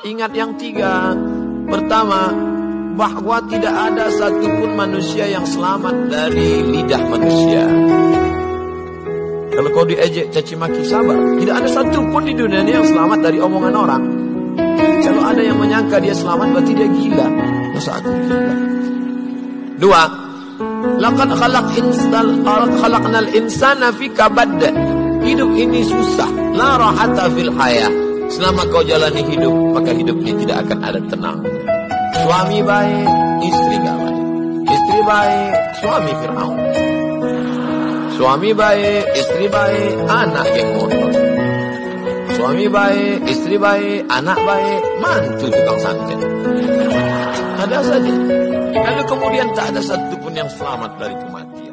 Ingat yang tiga. Pertama, bahwa tidak ada satupun manusia yang selamat dari lidah manusia. Kalau kau diejek caci maki sabar, tidak ada satupun di dunia ini yang selamat dari omongan orang. Kalau ada yang menyangka dia selamat berarti dia gila. Masa aku gila? Dua, Laqad khalaq insal khalaqnal insana fi kabad. Hidup ini susah. La rahata fil hayah. Selama kau jalani hidup, maka hidup ini tidak akan ada tenang. Suami baik, istri gak baik. Istri baik, suami Fir'aun. Suami baik, istri baik, anak yang motor. Suami baik, istri baik, anak baik, mantu tukang santet. Ada saja. Lalu kemudian tak ada satupun yang selamat dari kematian.